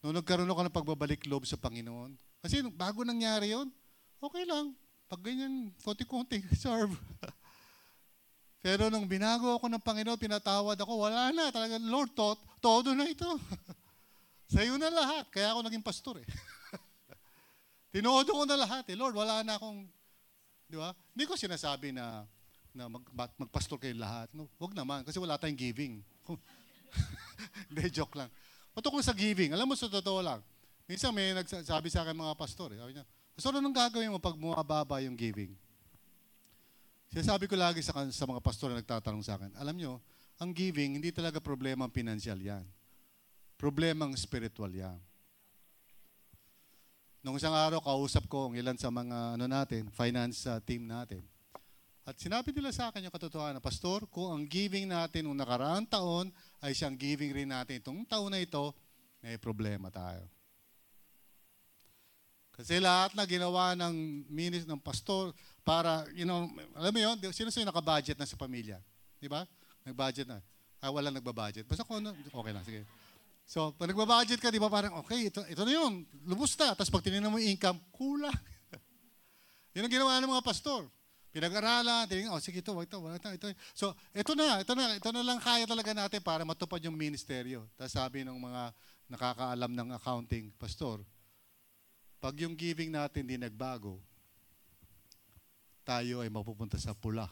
Noong nagkaroon ako ng pagbabalik loob sa Panginoon, kasi bago nangyari yon, okay lang. Pag ganyan, konti-konti, *laughs* serve. Pero nung binago ako ng Panginoon, pinatawad ako, wala na. Talaga, Lord, to, todo na ito. *laughs* sa iyo na lahat. Kaya ako naging pastor eh. *laughs* Tinodo ko na lahat eh. Lord, wala na akong, di ba? Hindi ko sinasabi na, na mag, mag- magpastor kayo lahat. No, wag naman, kasi wala tayong giving. *laughs* Hindi, joke lang. Patungkol sa giving, alam mo sa totoo lang. Minsan may nagsasabi sa akin mga pastor, eh, sabi niya, Pastor, anong gagawin mo pag bumababa yung giving? Sinasabi ko lagi sa, sa mga pastor na nagtatanong sa akin, alam nyo, ang giving, hindi talaga problema ang pinansyal yan. Problema ang spiritual yan. Nung isang araw, kausap ko ang ilan sa mga ano natin, finance uh, team natin. At sinabi nila sa akin yung katotohanan, Pastor, kung ang giving natin nung nakaraang taon ay siyang giving rin natin itong taon na ito, may problema tayo. Kasi lahat na ginawa ng minis ng pastor para, you know, alam mo yun, sino sino nakabudget na sa pamilya? Di ba? Nag-budget na. Ah, wala nagbabudget. Basta kung ano, okay lang, sige. So, pag nagbabudget ka, di ba parang, okay, ito, ito na yun, lubos na. Tapos pag tinignan mo yung income, kulang. *laughs* yun ang ginawa ng mga pastor. Pinag-aralan, tinignan, oh, sige, ito, ito, ito, ito. So, ito na, ito na, ito na lang kaya talaga natin para matupad yung ministeryo. Tapos sabi ng mga nakakaalam ng accounting, pastor, pag yung giving natin di nagbago, tayo ay mapupunta sa pula.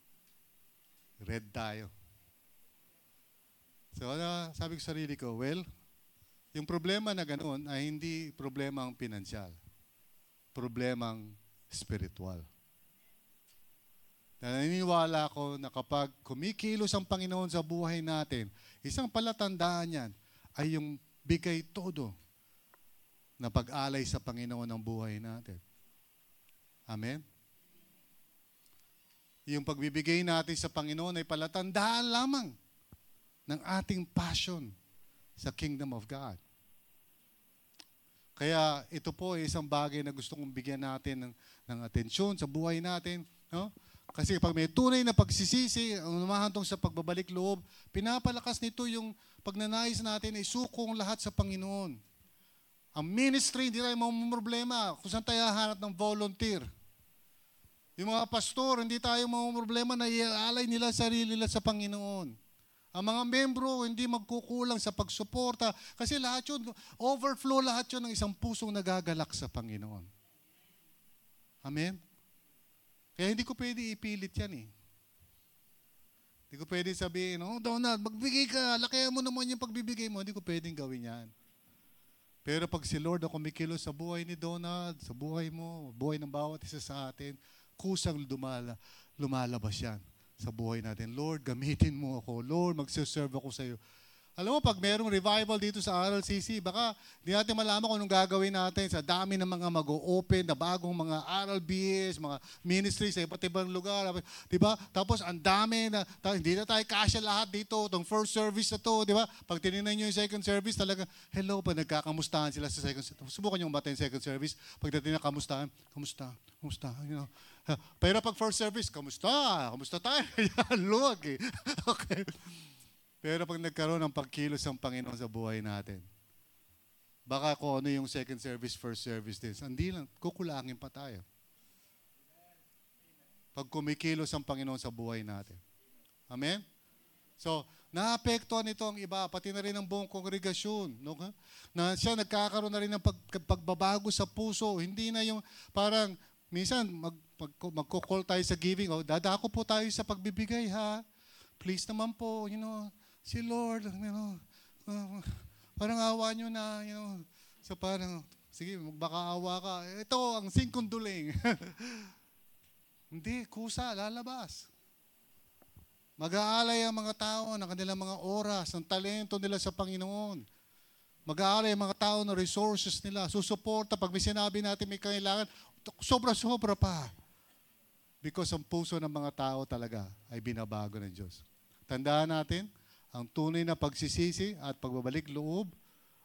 *laughs* Red tayo. So, ano, sabi ko sa sarili ko, well, yung problema na ganoon ay hindi problema ang pinansyal. Problema ang spiritual. Naniniwala ako na kapag kumikilos ang Panginoon sa buhay natin, isang palatandaan yan ay yung bigay todo na pag-alay sa Panginoon ng buhay natin. Amen? Yung pagbibigay natin sa Panginoon ay palatandaan lamang ng ating passion sa kingdom of God. Kaya ito po ay isang bagay na gusto kong bigyan natin ng, ng atensyon sa buhay natin. No? Kasi pag may tunay na pagsisisi, ang lumahantong sa pagbabalik loob, pinapalakas nito yung pagnanais natin ay sukong lahat sa Panginoon. Ang ministry, hindi tayo problema kung saan tayo hahanap ng volunteer. Yung mga pastor, hindi tayo problema na ialay nila sarili nila sa Panginoon. Ang mga membro, hindi magkukulang sa pagsuporta kasi lahat yun, overflow lahat yun ng isang pusong nagagalak sa Panginoon. Amen? Kaya hindi ko pwede ipilit yan eh. Hindi ko pwede sabihin, oh Donald, magbigay ka, lakihan mo naman yung pagbibigay mo. Hindi ko pwedeng gawin yan. Pero pag si Lord ang kumikilos sa buhay ni Donald, sa buhay mo, buhay ng bawat isa sa atin, kusang lumala, lumalabas yan sa buhay natin. Lord, gamitin mo ako. Lord, magsiserve ako sa iyo. Alam mo, pag merong revival dito sa RLCC, baka hindi natin malaman kung anong gagawin natin sa dami ng mga mag-open na bagong mga RLBs, mga ministries sa iba't ibang lugar. Di ba? Tapos ang dami na, ta- hindi na tayo kasya lahat dito, itong first service na to, di ba? Pag tinignan nyo yung second service, talaga, hello pa, nagkakamustahan sila sa second service. Subukan nyo umata yung second service. Pagdating na kamustahan, kamusta, kamusta, you know. *laughs* Pero pag first service, kamusta? Kamusta tayo? *laughs* Luwag eh. *laughs* okay. Pero pag nagkaroon ng pagkilos ng Panginoon sa buhay natin, baka kung ano yung second service, first service din, hindi lang, kukulangin pa tayo. Pag kumikilos ang Panginoon sa buhay natin. Amen? So, naapektuhan nito ang iba, pati na rin ang buong kongregasyon. No? Na siya nagkakaroon na rin ng pag, pagbabago sa puso. Hindi na yung parang, minsan, mag, mag, magkukall tayo sa giving, oh, dadako po tayo sa pagbibigay ha. please naman po, you know, si Lord, you know, uh, parang awa nyo na, you know. So parang, sige, baka awa ka. Ito, ang singkong duling. *laughs* Hindi, kusa, lalabas. Mag-aalay ang mga tao ng kanilang mga oras, ng talento nila sa Panginoon. Mag-aalay ang mga tao ng resources nila. Susuporta pag may sinabi natin may kailangan, sobra-sobra pa. Because ang puso ng mga tao talaga ay binabago ng Diyos. Tandaan natin, ang tunay na pagsisisi at pagbabalik loob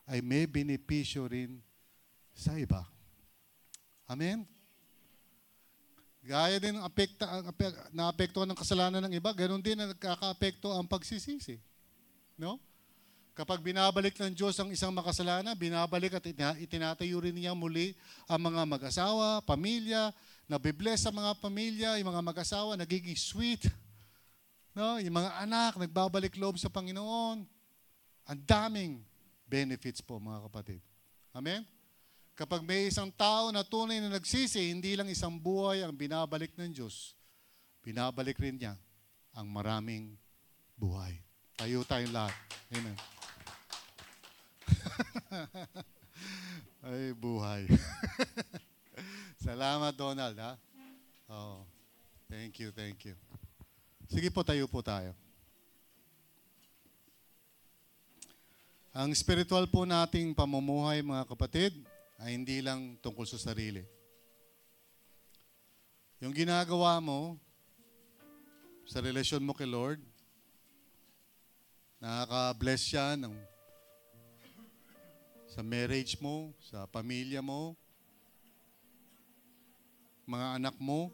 ay may benepisyo rin sa iba. Amen? Gaya din ng apekta, ang apek, naapektuhan ng kasalanan ng iba, ganun din na nagkakaapekto ang pagsisisi. No? Kapag binabalik ng Diyos ang isang makasalanan, binabalik at itina- itinatayo rin niya muli ang mga mag-asawa, pamilya, nabibless ang mga pamilya, yung mga mag-asawa, nagiging sweet. No? Yung mga anak, nagbabalik loob sa Panginoon. Ang daming benefits po, mga kapatid. Amen? Kapag may isang tao na tunay na nagsisi, hindi lang isang buhay ang binabalik ng Diyos, binabalik rin niya ang maraming buhay. Tayo tayong lahat. Amen. *laughs* Ay, buhay. *laughs* Salamat, Donald, ha? Oh, thank you, thank you. Sige po, tayo po tayo. Ang spiritual po nating pamumuhay, mga kapatid, ay hindi lang tungkol sa sarili. Yung ginagawa mo sa relasyon mo kay Lord, nakaka-bless siya ng, sa marriage mo, sa pamilya mo, mga anak mo,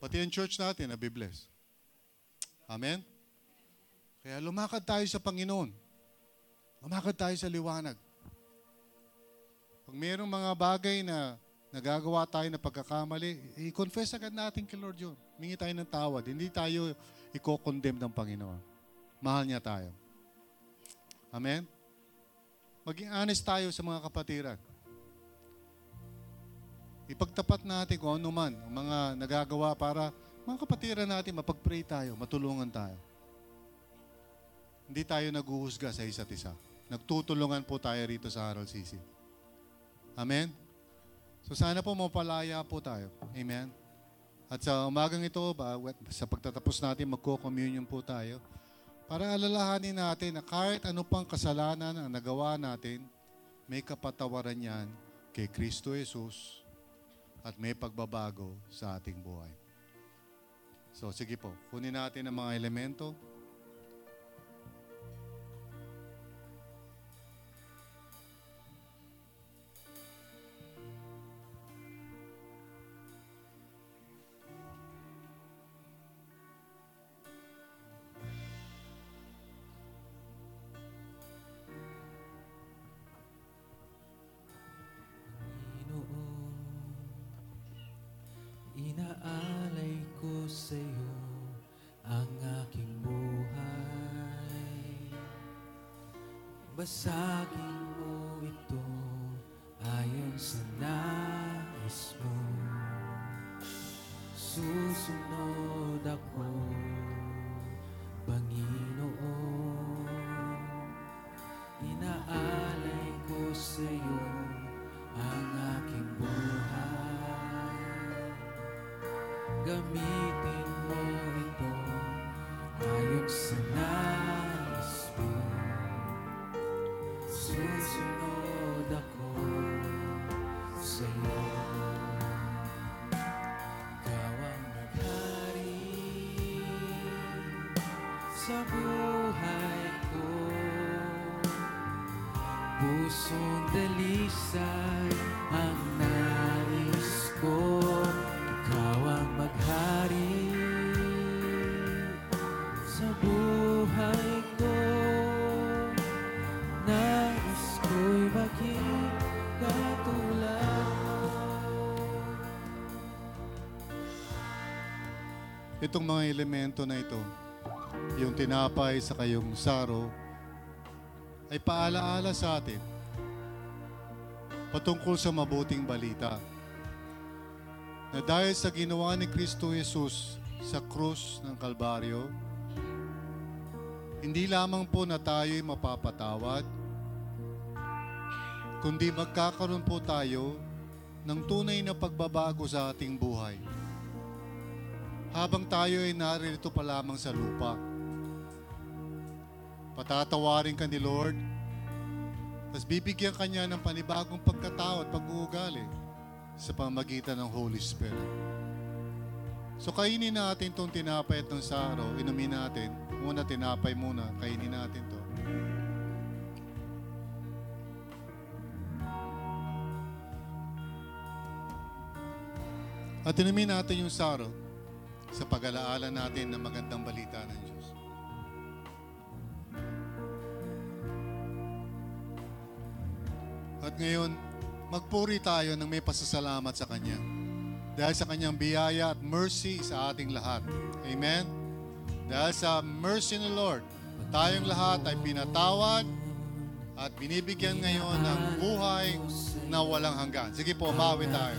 pati ang church natin na bless. Amen? Kaya lumakad tayo sa Panginoon. Lumakad tayo sa liwanag. Pag mayroong mga bagay na nagagawa tayo na pagkakamali, i-confess agad natin kay Lord yun. Mingi tayo ng tawad. Hindi tayo i-condemn ng Panginoon. Mahal niya tayo. Amen? Maging honest tayo sa mga kapatiran. Ipagtapat natin kung ano man, ang mga nagagawa para mga kapatiran natin, mapag-pray tayo, matulungan tayo. Hindi tayo naguhusga sa isa't isa. Nagtutulungan po tayo rito sa RLCC. Amen? So sana po mapalaya po tayo. Amen? At sa umagang ito, ba, sa pagtatapos natin, magko-communion po tayo para alalahanin natin na kahit ano pang kasalanan ang nagawa natin, may kapatawaran yan kay Kristo Jesus at may pagbabago sa ating buhay. So sige po, kunin natin ang mga elemento. Itong mga elemento na ito, yung tinapay sa kayong saro, ay paalaala sa atin patungkol sa mabuting balita na dahil sa ginawa ni Kristo Jesus sa krus ng Kalbaryo, hindi lamang po na tayo'y mapapatawad, kundi magkakaroon po tayo ng tunay na pagbabago sa ating buhay. Habang tayo ay naririto pa lamang sa lupa, patatawarin ka ni Lord, tapos bibigyan ka niya ng panibagong pagkatao at pag-uugali sa pamagitan ng Holy Spirit. So kainin natin itong tinapay at itong saro, inumin natin. Muna tinapay muna, kainin natin to. At inumin natin yung saro sa pag-alaala natin ng magandang balita ng Diyos. At ngayon, magpuri tayo ng may pasasalamat sa Kanya. Dahil sa Kanyang biyaya at mercy sa ating lahat. Amen? Dahil sa mercy ng Lord, tayong lahat ay pinatawad at binibigyan ngayon ng buhay na walang hanggan. Sige po, mawi tayo.